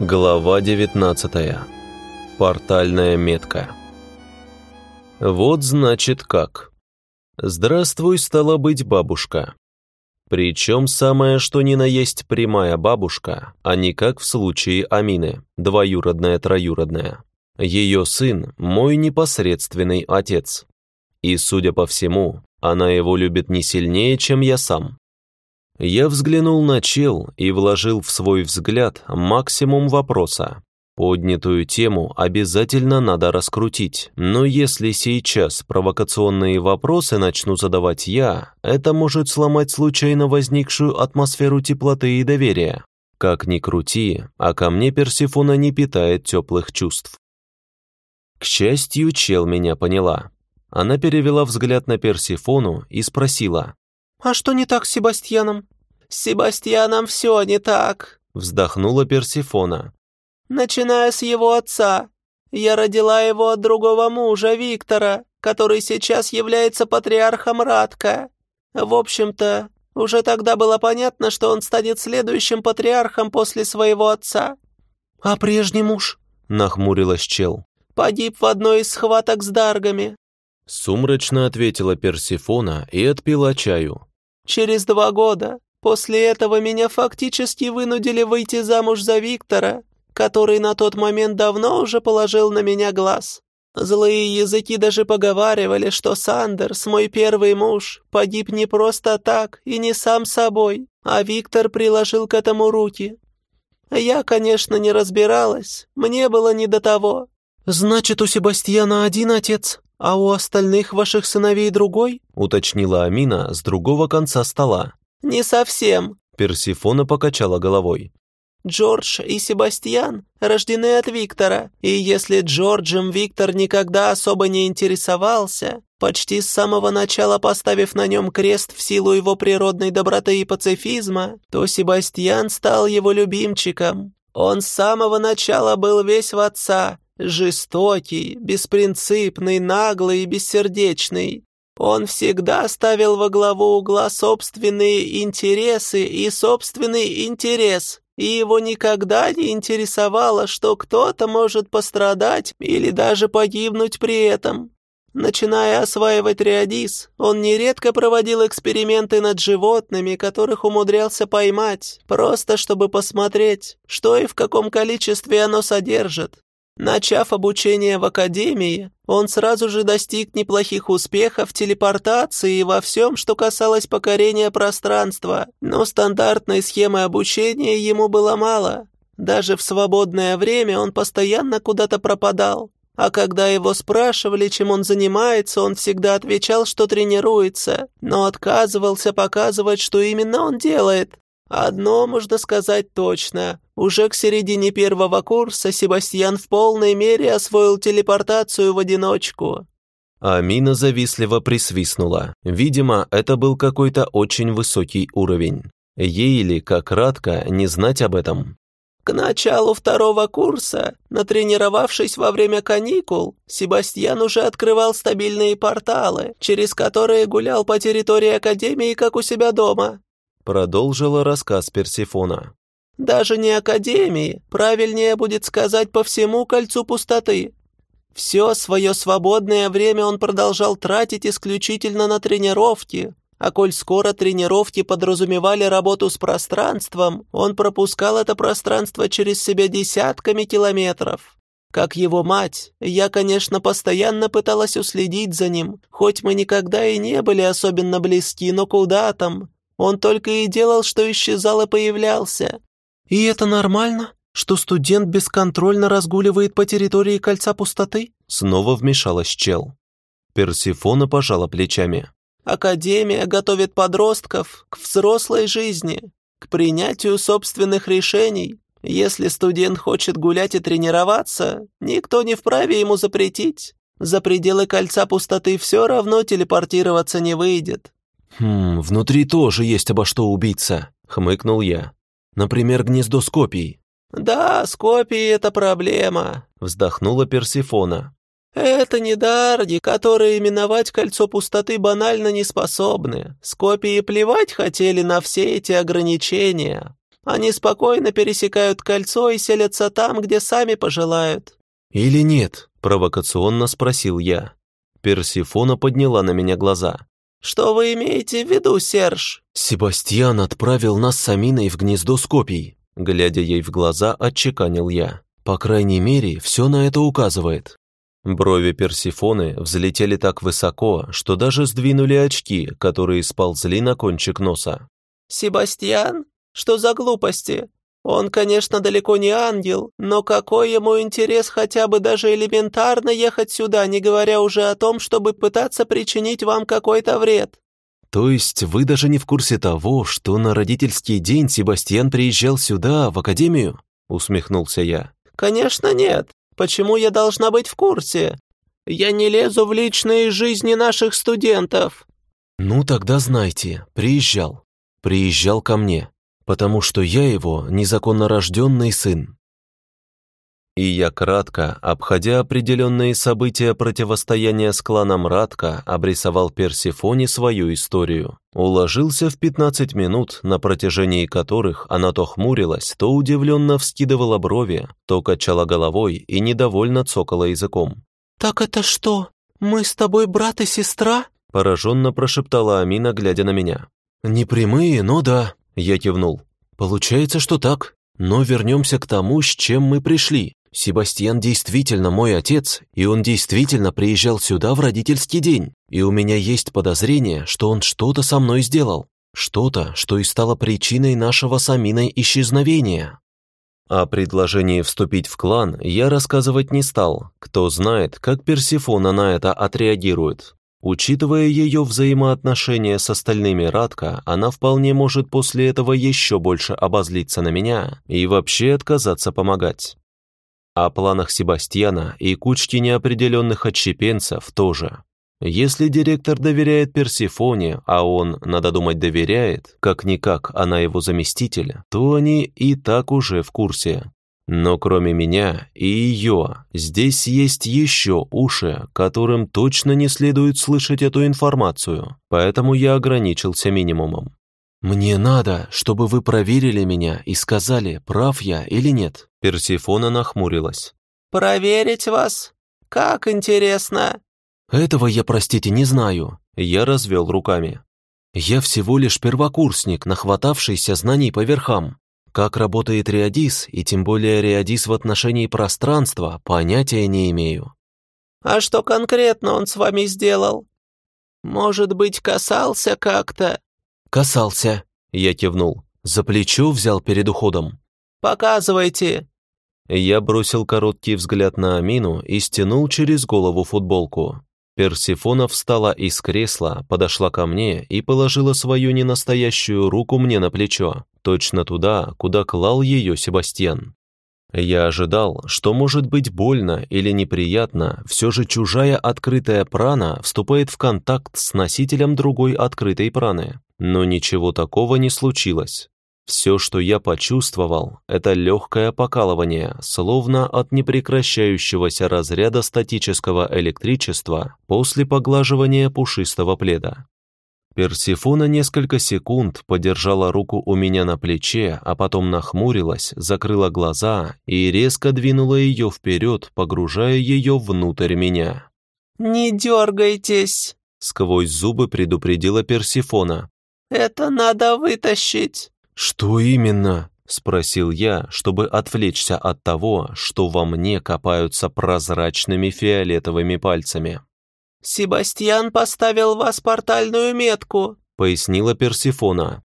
Глава 19. Портальная метка. Вот значит как. Здравствуй, стала быть, бабушка. Причем самое что ни на есть прямая бабушка, а не как в случае Амины, двоюродная-троюродная. Ее сын – мой непосредственный отец. И, судя по всему, она его любит не сильнее, чем я сам. Я взглянул на чел и вложил в свой взгляд максимум вопроса. Поднятую тему обязательно надо раскрутить, но если сейчас провокационные вопросы начну задавать я, это может сломать случайно возникшую атмосферу теплоты и доверия. Как ни крути, а ко мне Персифона не питает теплых чувств. К счастью, чел меня поняла. Она перевела взгляд на Персифону и спросила, «А что не так с Себастьяном?» «С Себастьяном все не так», — вздохнула Персифона. «Начиная с его отца. Я родила его от другого мужа, Виктора, который сейчас является патриархом Радка. В общем-то, уже тогда было понятно, что он станет следующим патриархом после своего отца». «А прежний муж?» — нахмурилась чел. «Погиб в одной из схваток с даргами». Сумрачно ответила Персифона и отпила чаю. Через два года после этого меня фактически вынудили выйти замуж за Виктора, который на тот момент давно уже положил на меня глаз. Злые языки даже поговаривали, что Сандерс, мой первый муж, погиб не просто так и не сам собой, а Виктор приложил к этому руки. Я, конечно, не разбиралась, мне было не до того. «Значит, у Себастьяна один отец?» «А у остальных ваших сыновей другой?» — уточнила Амина с другого конца стола. «Не совсем», — Персифона покачала головой. Джордж и Себастьян рождены от Виктора, и если Джорджем Виктор никогда особо не интересовался, почти с самого начала поставив на нем крест в силу его природной доброты и пацифизма, то Себастьян стал его любимчиком. Он с самого начала был весь в отца, Жестокий, беспринципный, наглый и бессердечный. Он всегда ставил во главу угла собственные интересы и собственный интерес, и его никогда не интересовало, что кто-то может пострадать или даже погибнуть при этом. Начиная осваивать риадис, он нередко проводил эксперименты над животными, которых умудрялся поймать, просто чтобы посмотреть, что и в каком количестве оно содержит. Начав обучение в академии, он сразу же достиг неплохих успехов в телепортации и во всем, что касалось покорения пространства, но стандартной схемы обучения ему было мало. Даже в свободное время он постоянно куда-то пропадал. А когда его спрашивали, чем он занимается, он всегда отвечал, что тренируется, но отказывался показывать, что именно он делает. Одно можно сказать точно. Уже к середине первого курса Себастьян в полной мере освоил телепортацию в одиночку. Амина завистливо присвистнула. Видимо, это был какой-то очень высокий уровень. Ей ли, как кратко, не знать об этом. К началу второго курса, натренировавшись во время каникул, Себастьян уже открывал стабильные порталы, через которые гулял по территории Академии, как у себя дома. Продолжила рассказ Персифона. «Даже не Академии, правильнее будет сказать по всему кольцу пустоты. Все свое свободное время он продолжал тратить исключительно на тренировки, а коль скоро тренировки подразумевали работу с пространством, он пропускал это пространство через себя десятками километров. Как его мать, я, конечно, постоянно пыталась уследить за ним, хоть мы никогда и не были особенно близки, но куда там, он только и делал, что исчезал и появлялся. И это нормально, что студент бесконтрольно разгуливает по территории кольца пустоты? Снова вмешалась чел. Персифона пожала плечами. Академия готовит подростков к взрослой жизни, к принятию собственных решений. Если студент хочет гулять и тренироваться, никто не вправе ему запретить. За пределы кольца пустоты все равно телепортироваться не выйдет. «Хм, внутри тоже есть обо что убиться», — хмыкнул я. «Например, гнездо Скопий». «Да, Скопии — это проблема», — вздохнула Персифона. «Это не дарди, которые именовать кольцо пустоты банально не способны. Скопии плевать хотели на все эти ограничения. Они спокойно пересекают кольцо и селятся там, где сами пожелают». «Или нет?» – провокационно спросил я. Персифона подняла на меня глаза. «Что вы имеете в виду, Серж?» «Себастьян отправил нас с Аминой в гнездо Скопий», – глядя ей в глаза, отчеканил я. «По крайней мере, все на это указывает». Брови Персифоны взлетели так высоко, что даже сдвинули очки, которые сползли на кончик носа. «Себастьян? Что за глупости? Он, конечно, далеко не ангел, но какой ему интерес хотя бы даже элементарно ехать сюда, не говоря уже о том, чтобы пытаться причинить вам какой-то вред?» «То есть вы даже не в курсе того, что на родительский день Себастьян приезжал сюда, в академию?» усмехнулся я. «Конечно нет. Почему я должна быть в курсе? Я не лезу в личные жизни наших студентов». «Ну тогда знайте, приезжал. Приезжал ко мне потому что я его незаконно рожденный сын. И я кратко, обходя определенные события противостояния с кланом Радка, обрисовал Персифоне свою историю. Уложился в 15 минут, на протяжении которых она то хмурилась, то удивленно вскидывала брови, то качала головой и недовольно цокала языком. «Так это что, мы с тобой брат и сестра?» пораженно прошептала Амина, глядя на меня. «Не прямые, но да», я кивнул. «Получается, что так. Но вернемся к тому, с чем мы пришли. Себастьян действительно мой отец, и он действительно приезжал сюда в родительский день. И у меня есть подозрение, что он что-то со мной сделал. Что-то, что и стало причиной нашего с Аминой исчезновения». О предложении вступить в клан я рассказывать не стал. Кто знает, как Персифона на это отреагирует. Учитывая ее взаимоотношения с остальными Радка, она вполне может после этого еще больше обозлиться на меня и вообще отказаться помогать. О планах Себастьяна и кучки неопределенных отщепенцев тоже. Если директор доверяет Персифоне, а он, надо думать, доверяет, как-никак она его заместитель, то они и так уже в курсе. Но кроме меня и ее, здесь есть еще уши, которым точно не следует слышать эту информацию, поэтому я ограничился минимумом. «Мне надо, чтобы вы проверили меня и сказали, прав я или нет». Персифона нахмурилась. «Проверить вас? Как интересно!» «Этого я, простите, не знаю». Я развел руками. «Я всего лишь первокурсник, нахватавшийся знаний по верхам. Как работает Реодис, и тем более Реодис в отношении пространства, понятия не имею. А что конкретно он с вами сделал? Может быть, касался как-то? Касался, я кивнул. За плечо взял перед уходом. Показывайте. Я бросил короткий взгляд на Амину и стянул через голову футболку. Персифона встала из кресла, подошла ко мне и положила свою ненастоящую руку мне на плечо, точно туда, куда клал ее Себастьян. Я ожидал, что может быть больно или неприятно, все же чужая открытая прана вступает в контакт с носителем другой открытой праны. Но ничего такого не случилось. Все, что я почувствовал, это легкое покалывание, словно от непрекращающегося разряда статического электричества после поглаживания пушистого пледа. Персифона несколько секунд подержала руку у меня на плече, а потом нахмурилась, закрыла глаза и резко двинула ее вперед, погружая ее внутрь меня. «Не дергайтесь!» — сквозь зубы предупредила Персифона. «Это надо вытащить!» «Что именно?» — спросил я, чтобы отвлечься от того, что во мне копаются прозрачными фиолетовыми пальцами. «Себастьян поставил вас портальную метку», — пояснила Персифона.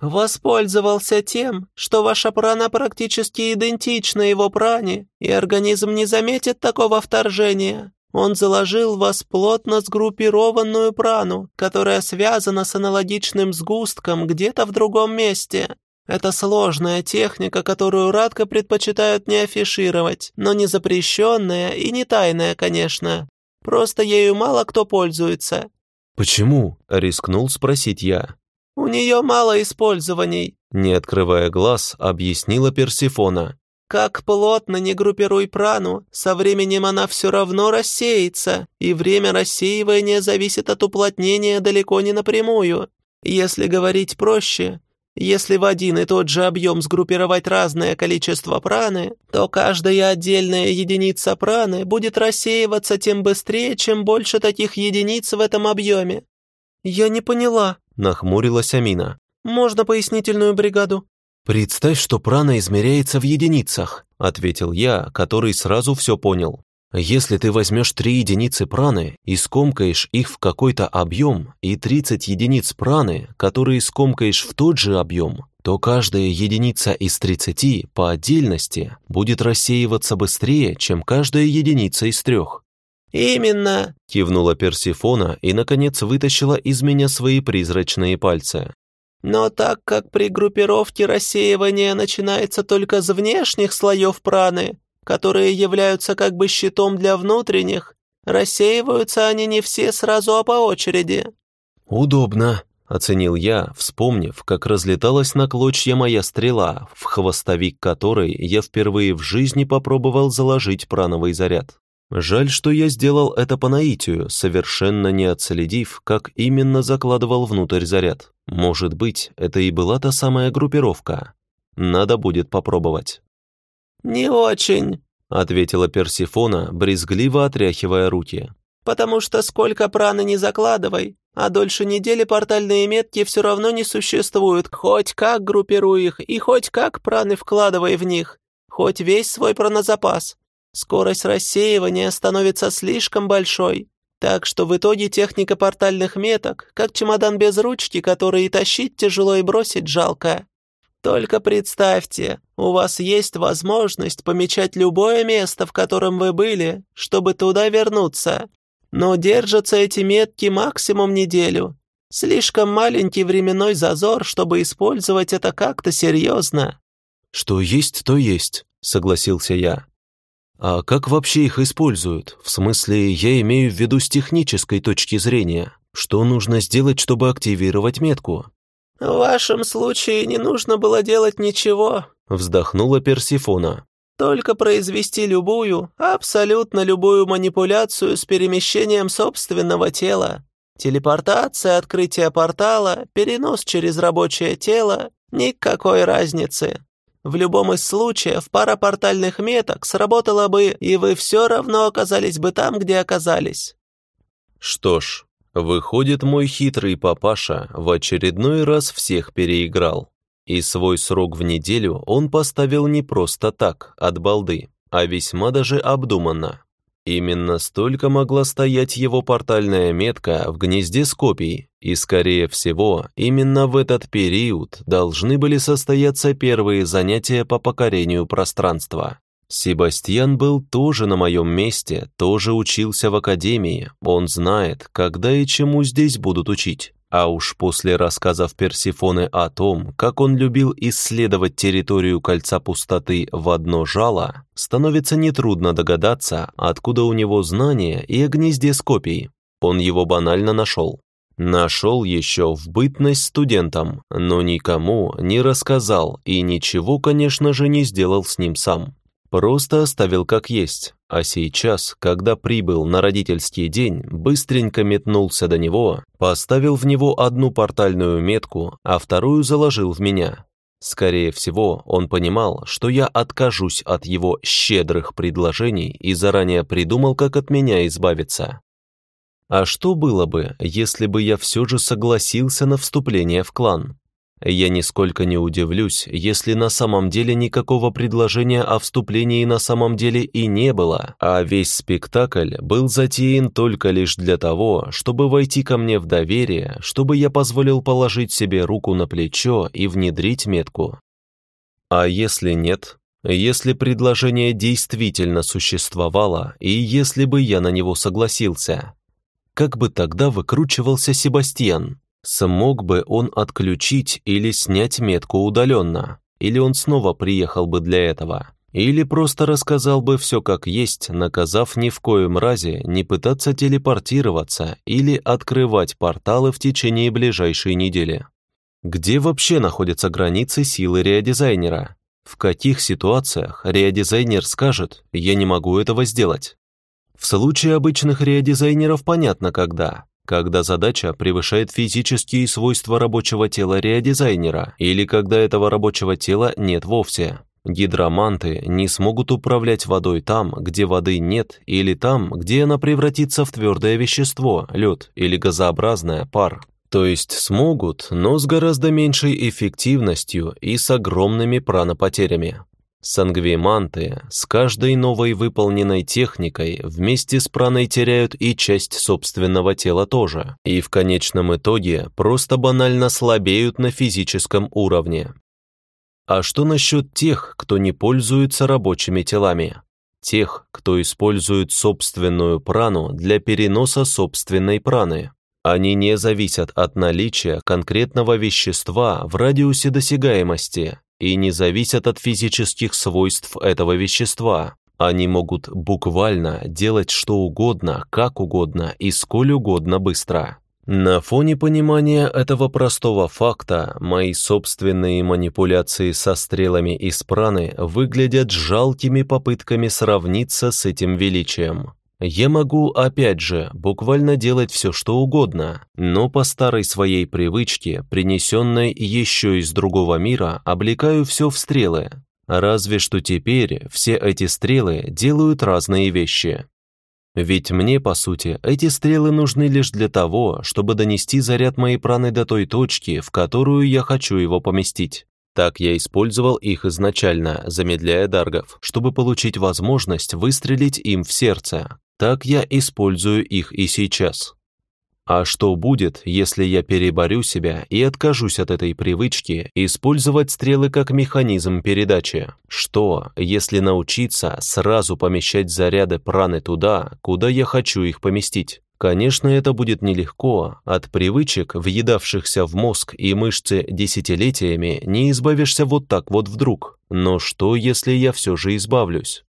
«Воспользовался тем, что ваша прана практически идентична его пране, и организм не заметит такого вторжения. Он заложил вас плотно сгруппированную прану, которая связана с аналогичным сгустком где-то в другом месте. Это сложная техника, которую Радко предпочитают не афишировать, но не запрещенная и не тайная, конечно. Просто ею мало кто пользуется». «Почему?» — рискнул спросить я. «У нее мало использований», — не открывая глаз, объяснила Персифона. Как плотно не группируй прану, со временем она все равно рассеется, и время рассеивания зависит от уплотнения далеко не напрямую. Если говорить проще, Если в один и тот же объем сгруппировать разное количество праны, то каждая отдельная единица праны будет рассеиваться тем быстрее, чем больше таких единиц в этом объеме. «Я не поняла», — нахмурилась Амина. «Можно пояснительную бригаду?» «Представь, что прана измеряется в единицах», — ответил я, который сразу все понял. Если ты возьмешь три единицы праны и скомкаешь их в какой-то объем, и 30 единиц праны, которые скомкаешь в тот же объем, то каждая единица из 30 по отдельности будет рассеиваться быстрее, чем каждая единица из трех. «Именно!» – кивнула Персифона и, наконец, вытащила из меня свои призрачные пальцы. «Но так как при группировке рассеивание начинается только с внешних слоев праны, которые являются как бы щитом для внутренних, рассеиваются они не все сразу, а по очереди». «Удобно», — оценил я, вспомнив, как разлеталась на клочья моя стрела, в хвостовик которой я впервые в жизни попробовал заложить прановый заряд. Жаль, что я сделал это по наитию, совершенно не отследив, как именно закладывал внутрь заряд. Может быть, это и была та самая группировка. Надо будет попробовать. «Не очень», — ответила Персифона, брезгливо отряхивая руки. «Потому что сколько праны не закладывай, а дольше недели портальные метки все равно не существуют, хоть как группируй их и хоть как праны вкладывай в них, хоть весь свой пранозапас. Скорость рассеивания становится слишком большой, так что в итоге техника портальных меток, как чемодан без ручки, который и тащить тяжело и бросить жалко. Только представьте, у вас есть возможность помечать любое место, в котором вы были, чтобы туда вернуться. Но держатся эти метки максимум неделю. Слишком маленький временной зазор, чтобы использовать это как-то серьезно». «Что есть, то есть», — согласился я. «А как вообще их используют? В смысле, я имею в виду с технической точки зрения. Что нужно сделать, чтобы активировать метку?» «В вашем случае не нужно было делать ничего», — вздохнула Персифона. «Только произвести любую, абсолютно любую манипуляцию с перемещением собственного тела. Телепортация, открытие портала, перенос через рабочее тело — никакой разницы. В любом из случаев пара портальных меток сработала бы, и вы все равно оказались бы там, где оказались». «Что ж, Выходит, мой хитрый папаша в очередной раз всех переиграл. И свой срок в неделю он поставил не просто так, от балды, а весьма даже обдуманно. Именно столько могла стоять его портальная метка в гнезде с копий, и, скорее всего, именно в этот период должны были состояться первые занятия по покорению пространства. Себастьян был тоже на моем месте, тоже учился в академии. Он знает, когда и чему здесь будут учить. А уж после рассказов Персифоны о том, как он любил исследовать территорию Кольца Пустоты в одно жало, становится нетрудно догадаться, откуда у него знания и о гнезде Скопий. Он его банально нашел. Нашел еще в бытность студентом, но никому не рассказал и ничего, конечно же, не сделал с ним сам. Просто оставил как есть, а сейчас, когда прибыл на родительский день, быстренько метнулся до него, поставил в него одну портальную метку, а вторую заложил в меня. Скорее всего, он понимал, что я откажусь от его щедрых предложений и заранее придумал, как от меня избавиться. А что было бы, если бы я все же согласился на вступление в клан? Я нисколько не удивлюсь, если на самом деле никакого предложения о вступлении на самом деле и не было, а весь спектакль был затеян только лишь для того, чтобы войти ко мне в доверие, чтобы я позволил положить себе руку на плечо и внедрить метку. А если нет? Если предложение действительно существовало, и если бы я на него согласился? Как бы тогда выкручивался Себастьян? Смог бы он отключить или снять метку удаленно? Или он снова приехал бы для этого? Или просто рассказал бы все как есть, наказав ни в коем разе не пытаться телепортироваться или открывать порталы в течение ближайшей недели? Где вообще находятся границы силы реодизайнера? В каких ситуациях реодизайнер скажет «я не могу этого сделать»? В случае обычных реодизайнеров понятно когда, когда задача превышает физические свойства рабочего тела реодизайнера или когда этого рабочего тела нет вовсе. Гидроманты не смогут управлять водой там, где воды нет, или там, где она превратится в твердое вещество, лед или газообразное, пар. То есть смогут, но с гораздо меньшей эффективностью и с огромными пранопотерями. Сангвиманты с каждой новой выполненной техникой вместе с праной теряют и часть собственного тела тоже, и в конечном итоге просто банально слабеют на физическом уровне. А что насчет тех, кто не пользуется рабочими телами? Тех, кто использует собственную прану для переноса собственной праны. Они не зависят от наличия конкретного вещества в радиусе досягаемости и не зависят от физических свойств этого вещества. Они могут буквально делать что угодно, как угодно и сколь угодно быстро. На фоне понимания этого простого факта, мои собственные манипуляции со стрелами из праны выглядят жалкими попытками сравниться с этим величием. Я могу, опять же, буквально делать все, что угодно, но по старой своей привычке, принесенной еще из другого мира, облекаю все в стрелы. Разве что теперь все эти стрелы делают разные вещи. Ведь мне, по сути, эти стрелы нужны лишь для того, чтобы донести заряд моей праны до той точки, в которую я хочу его поместить. Так я использовал их изначально, замедляя даргов, чтобы получить возможность выстрелить им в сердце. Так я использую их и сейчас. А что будет, если я переборю себя и откажусь от этой привычки использовать стрелы как механизм передачи? Что, если научиться сразу помещать заряды праны туда, куда я хочу их поместить? Конечно, это будет нелегко. От привычек, въедавшихся в мозг и мышцы десятилетиями, не избавишься вот так вот вдруг. Но что, если я все же избавлюсь?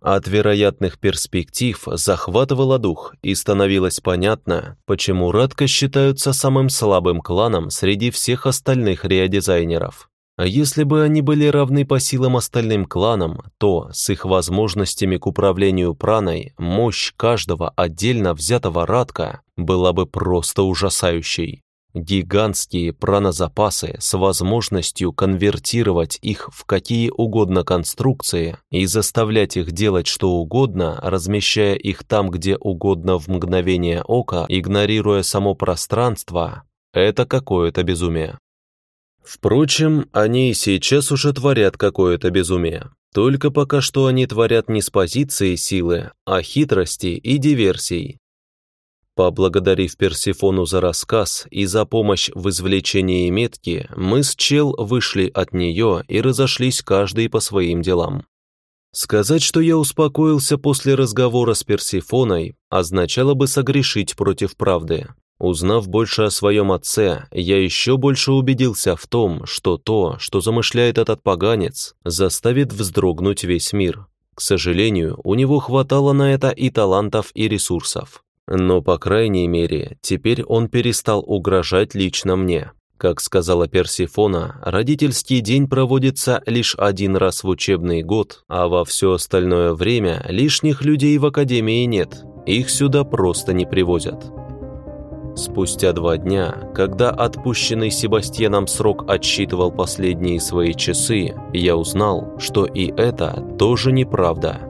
От вероятных перспектив захватывало дух, и становилось понятно, почему Радка считаются самым слабым кланом среди всех остальных реодизайнеров. А если бы они были равны по силам остальным кланам, то, с их возможностями к управлению праной, мощь каждого отдельно взятого Радка была бы просто ужасающей. Гигантские пранозапасы с возможностью конвертировать их в какие угодно конструкции и заставлять их делать что угодно, размещая их там, где угодно в мгновение ока, игнорируя само пространство, это какое-то безумие. Впрочем, они и сейчас уже творят какое-то безумие. Только пока что они творят не с позиции силы, а хитрости и диверсий, Поблагодарив Персифону за рассказ и за помощь в извлечении метки, мы с Чел вышли от нее и разошлись каждый по своим делам. Сказать, что я успокоился после разговора с Персифоной, означало бы согрешить против правды. Узнав больше о своем отце, я еще больше убедился в том, что то, что замышляет этот поганец, заставит вздрогнуть весь мир. К сожалению, у него хватало на это и талантов, и ресурсов. Но, по крайней мере, теперь он перестал угрожать лично мне. Как сказала Персифона, родительский день проводится лишь один раз в учебный год, а во все остальное время лишних людей в академии нет, их сюда просто не привозят. Спустя два дня, когда отпущенный Себастьяном срок отсчитывал последние свои часы, я узнал, что и это тоже неправда.